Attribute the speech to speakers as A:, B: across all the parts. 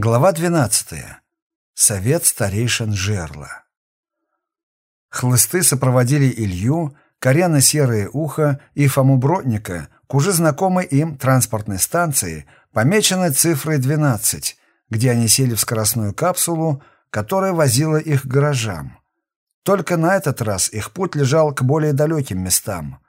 A: Глава 12. Совет старейшин жерла. Хлысты сопроводили Илью, Коряна Серое Ухо и Фому Бродника к уже знакомой им транспортной станции, помеченной цифрой 12, где они сели в скоростную капсулу, которая возила их к гаражам. Только на этот раз их путь лежал к более далеким местам.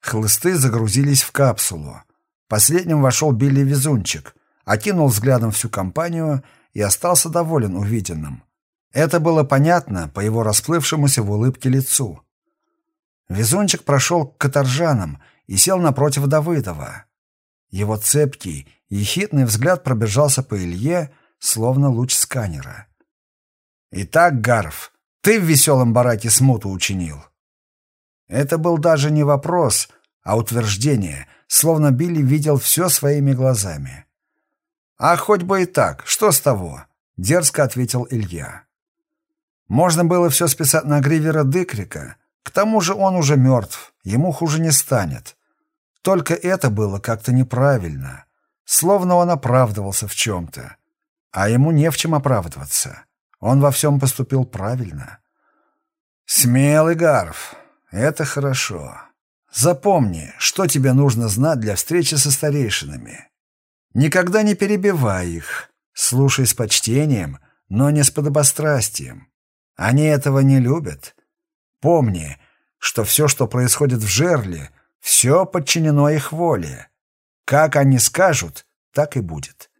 A: Хлысты загрузились в капсулу. Последним вошел Билли Везунчик — окинул взглядом всю компанию и остался доволен увиденным. Это было понятно по его расплывшемуся в улыбке лицу. Везунчик прошел к каторжанам и сел напротив Давыдова. Его цепкий, ехидный взгляд пробежался по Илье, словно луч сканера. «Итак, Гарф, ты в веселом бараке смуту учинил?» Это был даже не вопрос, а утверждение, словно Билли видел все своими глазами. «А хоть бы и так, что с того?» — дерзко ответил Илья. Можно было все списать на Гривера Дыкрика. К тому же он уже мертв, ему хуже не станет. Только это было как-то неправильно. Словно он оправдывался в чем-то. А ему не в чем оправдываться. Он во всем поступил правильно. «Смелый Гарф, это хорошо. Запомни, что тебе нужно знать для встречи со старейшинами. Никогда не перебивай их. Слушай с почтением, но не с подобострастием. Они этого не любят. Помни, что все, что происходит в жерле, все подчинено их воле. Как они скажут, так и будет.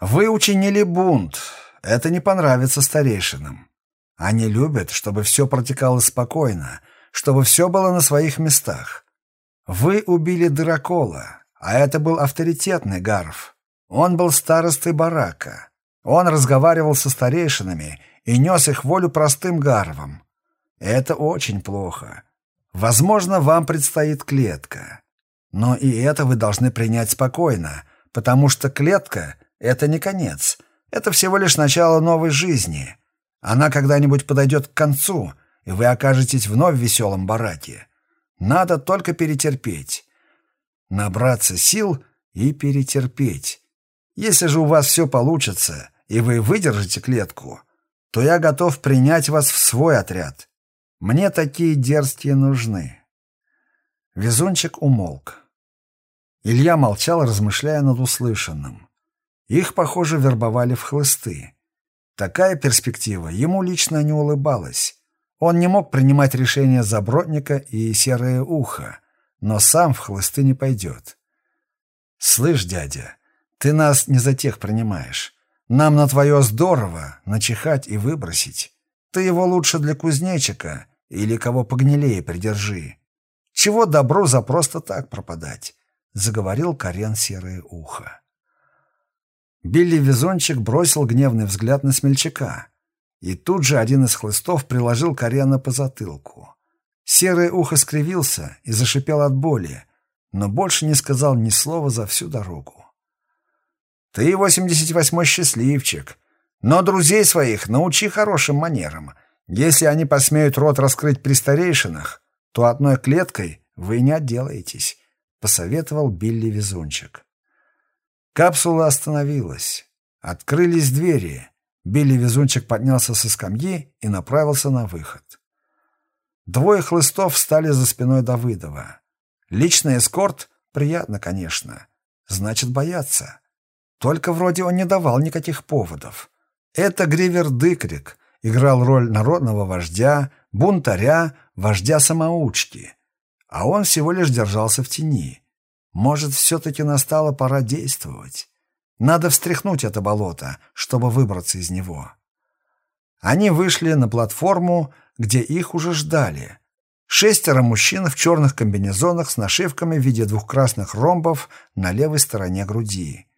A: Вы учинили бунт. Это не понравится старейшинам. Они любят, чтобы все протекало спокойно, чтобы все было на своих местах. Вы убили Дырокола, а это был авторитетный Гарф. Он был старостой барака. Он разговаривал со старейшинами и нес их волю простым гарвам. Это очень плохо. Возможно, вам предстоит клетка. Но и это вы должны принять спокойно, потому что клетка — это не конец. Это всего лишь начало новой жизни. Она когда-нибудь подойдет к концу, и вы окажетесь вновь в веселом бараке. Надо только перетерпеть. Набраться сил и перетерпеть. Если же у вас все получится, и вы выдержите клетку, то я готов принять вас в свой отряд. Мне такие дерзкие нужны». Везунчик умолк. Илья молчал, размышляя над услышанным. Их, похоже, вербовали в хлысты. Такая перспектива ему лично не улыбалась. Он не мог принимать решения за Бродника и Серое Ухо, но сам в хлысты не пойдет. «Слышь, дядя, ты нас не за тех принимаешь. Нам на твое здорово начихать и выбросить. Ты его лучше для кузнечика или кого погнилее придержи. Чего добро за просто так пропадать?» — заговорил Карен Серое Ухо. Билли Везончик бросил гневный взгляд на смельчака. И тут же один из хлыстов приложил Карена по затылку. Серое ухо скривился и зашипел от боли, но больше не сказал ни слова за всю дорогу. Ты, восемьдесят восьмой счастливчик. Но друзей своих научи хорошим манерам. Если они посмеют рот раскрыть при старейшинах, то одной клеткой вы не отделаетесь», — посоветовал Билли Везунчик. Капсула остановилась. Открылись двери. Билли Везунчик поднялся со скамьи и направился на выход. Двое хлыстов встали за спиной Давыдова. Личный эскорт приятно, конечно. Значит, бояться. Только вроде он не давал никаких поводов. Это Гривер Дыкрик играл роль народного вождя, бунтаря, вождя самоучки. А он всего лишь держался в тени. Может, все-таки настала пора действовать. Надо встряхнуть это болото, чтобы выбраться из него. Они вышли на платформу, где их уже ждали. Шестеро мужчин в черных комбинезонах с нашивками в виде двух красных ромбов на левой стороне груди.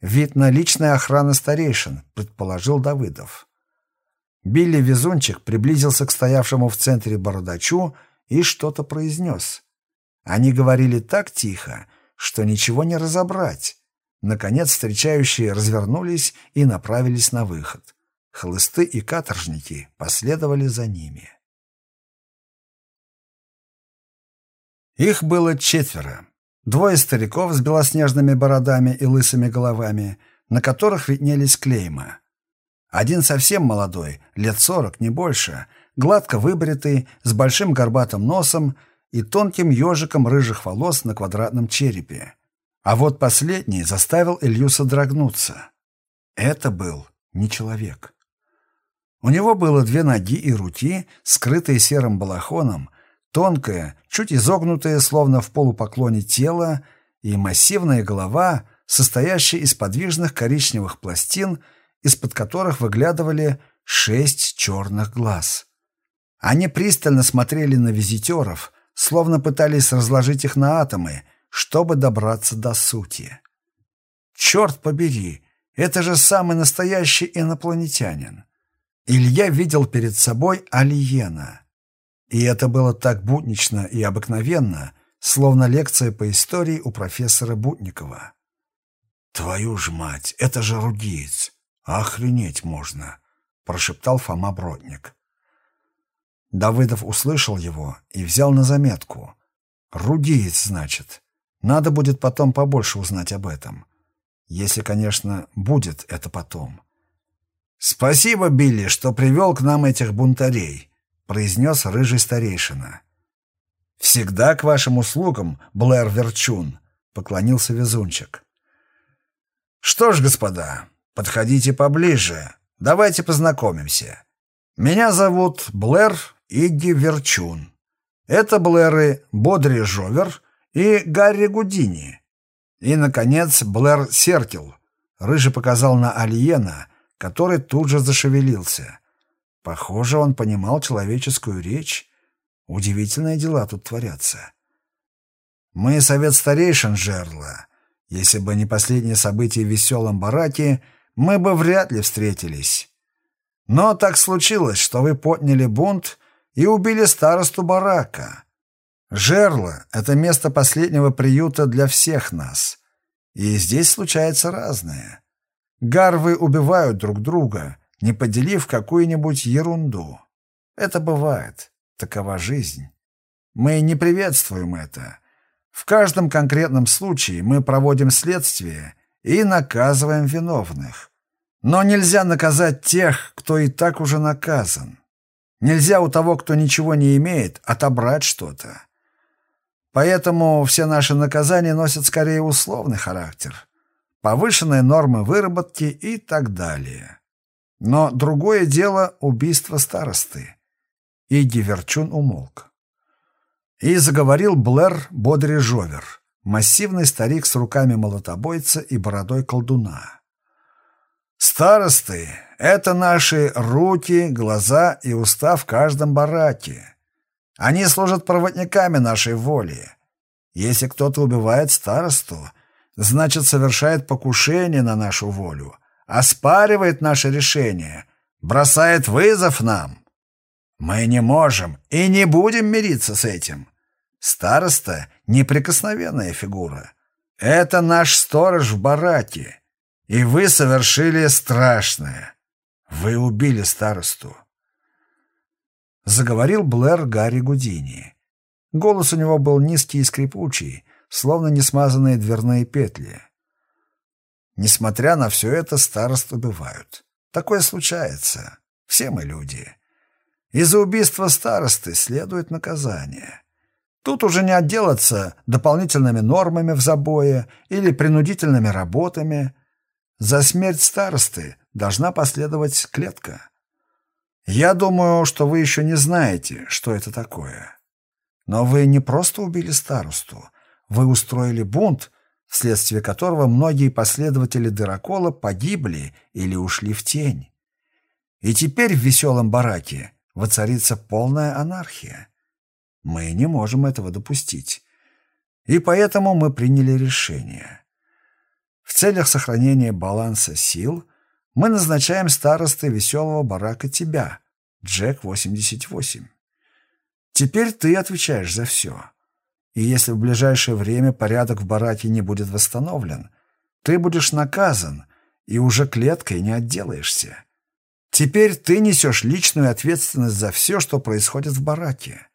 A: «Видно, личная охрана старейшин», — предположил Давыдов. Билли Везунчик приблизился к стоявшему в центре бородачу и что-то произнес. Они говорили так тихо, что ничего не разобрать. Наконец встречающие развернулись и направились на выход. Хлысты и каторжники последовали за ними. Их было четверо. Двое стариков с белоснежными бородами и лысыми головами, на которых виднелись клейма. Один совсем молодой, лет сорок, не больше, гладко выбритый, с большим горбатым носом и тонким ежиком рыжих волос на квадратном черепе. А вот последний заставил Илью содрогнуться. Это был не человек. У него было две ноги и руки, скрытые серым балахоном, тонкое, чуть изогнутое, словно в полупоклоне тело, и массивная голова, состоящая из подвижных коричневых пластин, из-под которых выглядывали шесть черных глаз. Они пристально смотрели на визитеров, словно пытались разложить их на атомы, чтобы добраться до сути. Черт побери, это же самый настоящий инопланетянин. Илья видел перед собой Алиена. И это было так буднично и обыкновенно, словно лекция по истории у профессора Бутникова. «Твою ж мать, это же рудиец! Охренеть можно!» — прошептал Фома Бродник. Давыдов услышал его и взял на заметку. «Рудиец, значит. Надо будет потом побольше узнать об этом. Если, конечно, будет это потом. «Спасибо, Билли, что привел к нам этих бунтарей», — произнес рыжий старейшина. «Всегда к вашим услугам, Блэр Верчун», — поклонился везунчик. «Что ж, господа, подходите поближе, давайте познакомимся. Меня зовут Блэр Игги Верчун. Это Блэры Бодри Жовер и Гарри Гудини. И, наконец, Блэр Серкел. Рыжий показал на Алиена, который тут же зашевелился. Похоже, он понимал человеческую речь. Удивительные дела тут творятся. Мы совет старейшин жерла. Если бы не последние события в веселом бараке, мы бы вряд ли встретились. Но так случилось, что вы подняли бунт и убили старосту барака. Жерло — это место последнего приюта для всех нас. И здесь случается разное. Гарвы убивают друг друга, не поделив какую-нибудь ерунду. Это бывает. Такова жизнь. Мы не приветствуем это. В каждом конкретном случае мы проводим следствие и наказываем виновных. Но нельзя наказать тех, кто и так уже наказан. Нельзя у того, кто ничего не имеет, отобрать что-то. Поэтому все наши наказания носят скорее условный характер. Повышенные нормы выработки и так далее. Но другое дело — убийство старосты. И Диверчун умолк. И заговорил Блэр Бодрижовер, массивный старик с руками молотобойца и бородой колдуна. «Старосты — это наши руки, глаза и уста в каждом бараке. Они служат проводниками нашей воли. Если кто-то убивает старосту, значит, совершает покушение на нашу волю, оспаривает наше решение, бросает вызов нам. Мы не можем и не будем мириться с этим. Староста — неприкосновенная фигура. Это наш сторож в бараке. И вы совершили страшное. Вы убили старосту заговорил Блэр Гарри Гудини. Голос у него был низкий и скрипучий, словно несмазанные дверные петли. Несмотря на все это, старост убивают. Такое случается. Все мы люди. Из-за убийства старосты следует наказание. Тут уже не отделаться дополнительными нормами в забое или принудительными работами. За смерть старосты должна последовать клетка. Я думаю, что вы еще не знаете, что это такое. Но вы не просто убили старосту, вы устроили бунт, вследствие которого многие последователи Дырокола погибли или ушли в тень. И теперь в веселом бараке воцарится полная анархия. Мы не можем этого допустить. И поэтому мы приняли решение. В целях сохранения баланса сил – мы назначаем старостой веселого барака тебя, Джек-88. Теперь ты отвечаешь за все. И если в ближайшее время порядок в бараке не будет восстановлен, ты будешь наказан, и уже клеткой не отделаешься. Теперь ты несешь личную ответственность за все, что происходит в бараке.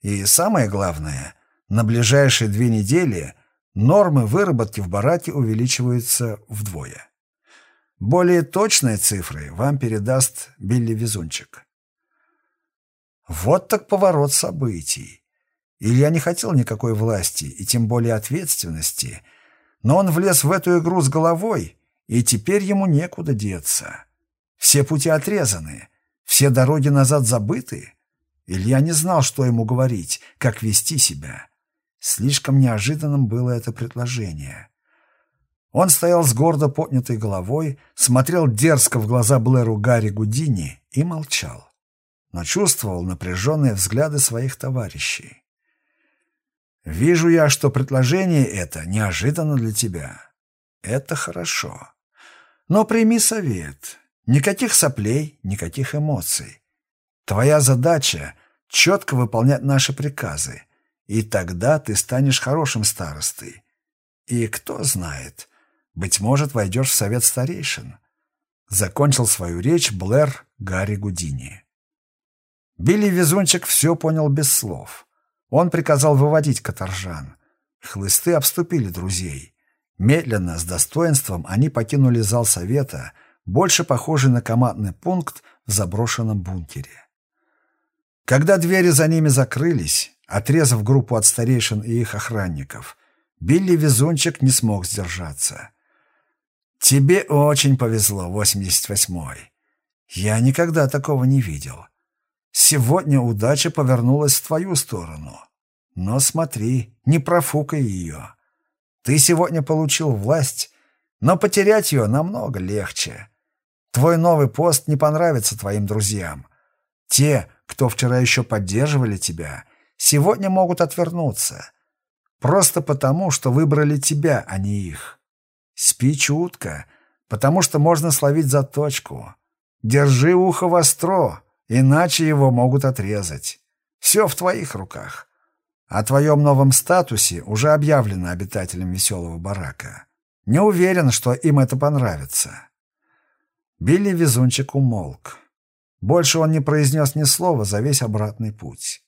A: И самое главное, на ближайшие две недели нормы выработки в бараке увеличиваются вдвое. Более точные цифры вам передаст Билли Везунчик. Вот так поворот событий. Илья не хотел никакой власти и тем более ответственности, но он влез в эту игру с головой, и теперь ему некуда деться. Все пути отрезаны, все дороги назад забыты. Илья не знал, что ему говорить, как вести себя. Слишком неожиданным было это предложение. Он стоял с гордо поднятой головой, смотрел дерзко в глаза Блэру Гарри Гудини и молчал, но чувствовал напряженные взгляды своих товарищей. «Вижу я, что предложение это неожиданно для тебя. Это хорошо. Но прими совет. Никаких соплей, никаких эмоций. Твоя задача — четко выполнять наши приказы, и тогда ты станешь хорошим старостой. И кто знает, быть может, войдешь в совет старейшин. Закончил свою речь Блэр Гарри Гудини. Билли Везунчик все понял без слов. Он приказал выводить каторжан. Хлысты обступили друзей. Медленно, с достоинством, они покинули зал совета, больше похожий на командный пункт в заброшенном бункере. Когда двери за ними закрылись, отрезав группу от старейшин и их охранников, Билли Везунчик не смог сдержаться. «Тебе очень повезло, 88-й. Я никогда такого не видел. Сегодня удача повернулась в твою сторону. Но смотри, не профукай ее. Ты сегодня получил власть, но потерять ее намного легче. Твой новый пост не понравится твоим друзьям. Те, кто вчера еще поддерживали тебя, сегодня могут отвернуться. Просто потому, что выбрали тебя, а не их. Спи чутко, потому что можно словить заточку. Держи ухо востро, иначе его могут отрезать. Все в твоих руках. О твоем новом статусе уже объявлено обитателям веселого барака. Не уверен, что им это понравится. Билли Везунчик умолк. Больше он не произнес ни слова за весь обратный путь.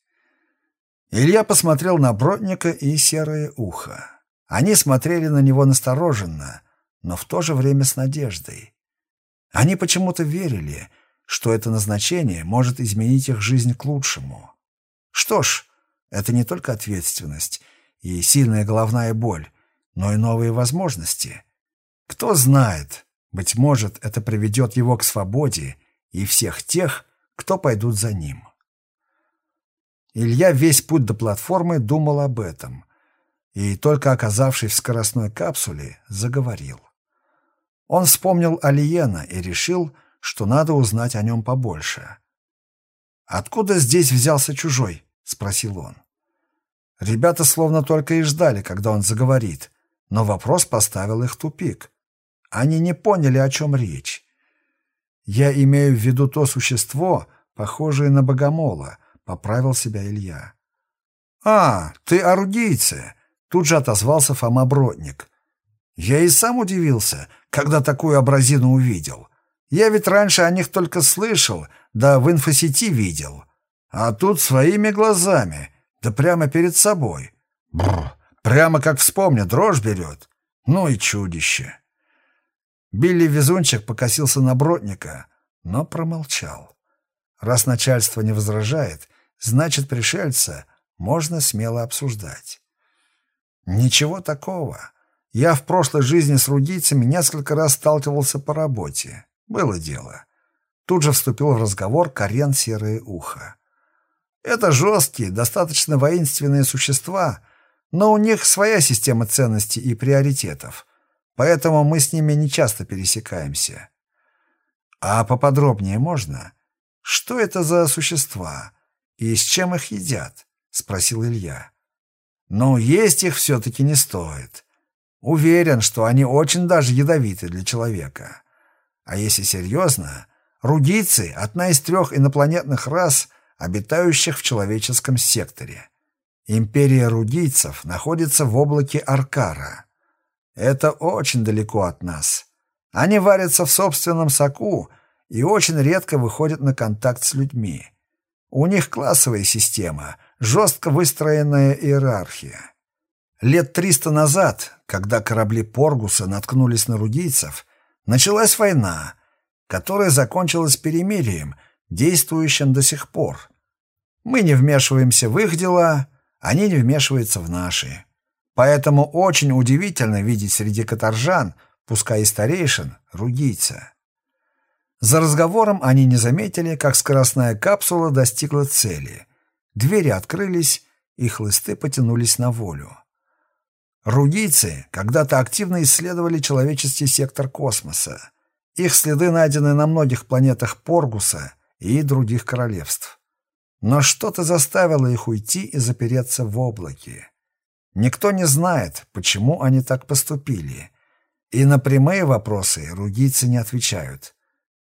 A: Илья посмотрел на Бродника и серое ухо. Они смотрели на него настороженно, но в то же время с надеждой. Они почему-то верили, что это назначение может изменить их жизнь к лучшему. Что ж, это не только ответственность и сильная головная боль, но и новые возможности. Кто знает, быть может, это приведет его к свободе и всех тех, кто пойдут за ним. Илья весь путь до платформы думал об этом, и, только оказавшись в скоростной капсуле, заговорил. Он вспомнил Алиена и решил, что надо узнать о нем побольше. «Откуда здесь взялся чужой?» — спросил он. Ребята словно только и ждали, когда он заговорит, но вопрос поставил их в тупик. Они не поняли, о чем речь. «Я имею в виду то существо, похожее на богомола», — поправил себя Илья. «А, ты орудийцы!» Тут же отозвался Фома Бродник. Я и сам удивился, когда такую образину увидел. Я ведь раньше о них только слышал, да в инфосети видел. А тут своими глазами, да прямо перед собой. Бррр, прямо как вспомню, дрожь берет. Ну и чудище. Билли Везунчик покосился на Бродника, но промолчал. Раз начальство не возражает, значит, пришельца можно смело обсуждать. Ничего такого. Я в прошлой жизни с рудийцами несколько раз сталкивался по работе. Было дело. Тут же вступил в разговор Карен Серое Ухо. Это жесткие, достаточно воинственные существа, но у них своя система ценностей и приоритетов, поэтому мы с ними не часто пересекаемся. А поподробнее можно? Что это за существа и с чем их едят? — спросил Илья. Но есть их все-таки не стоит. Уверен, что они очень даже ядовиты для человека. А если серьезно, рудийцы — одна из трех инопланетных рас, обитающих в человеческом секторе. Империя рудийцев находится в облаке Аркара. Это очень далеко от нас. Они варятся в собственном соку и очень редко выходят на контакт с людьми. У них классовая система, жестко выстроенная иерархия. Лет триста назад, когда корабли Поргуса наткнулись на рудийцев, Началась война, которая закончилась перемирием, действующим до сих пор. Мы не вмешиваемся в их дела, они не вмешиваются в наши. Поэтому очень удивительно видеть среди каторжан, пускай и старейшин, ругийца. За разговором они не заметили, как скоростная капсула достигла цели. Двери открылись, и хлысты потянулись на волю. Ругийцы когда-то активно исследовали человеческий сектор космоса. Их следы найдены на многих планетах Поргуса и других королевств. Но что-то заставило их уйти и запереться в облаке. Никто не знает, почему они так поступили. И на прямые вопросы ругийцы не отвечают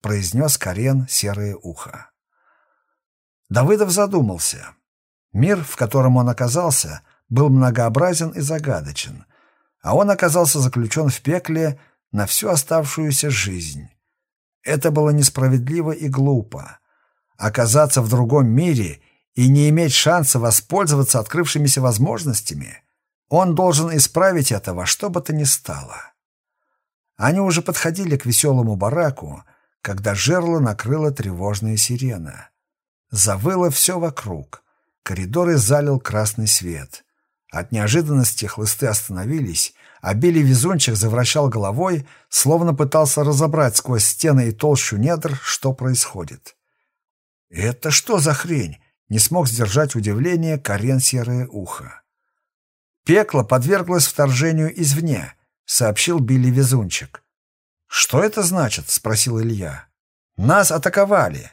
A: произнес Карен серое ухо. Давыдов задумался. Мир, в котором он оказался, был многообразен и загадочен, а он оказался заключен в пекле на всю оставшуюся жизнь. Это было несправедливо и глупо. Оказаться в другом мире и не иметь шанса воспользоваться открывшимися возможностями, он должен исправить это во что бы то ни стало. Они уже подходили к веселому бараку, когда жерло накрыла тревожная сирена. Завыло все вокруг. Коридоры залил красный свет. От неожиданности хлысты остановились, а Билли Везунчик завращал головой, словно пытался разобрать сквозь стены и толщу недр, что происходит. «Это что за хрень?» — не смог сдержать удивление Карен Серое Ухо. «Пекло подверглось вторжению извне», — сообщил Билли Везунчик. «Что это значит?» — спросил Илья. «Нас атаковали.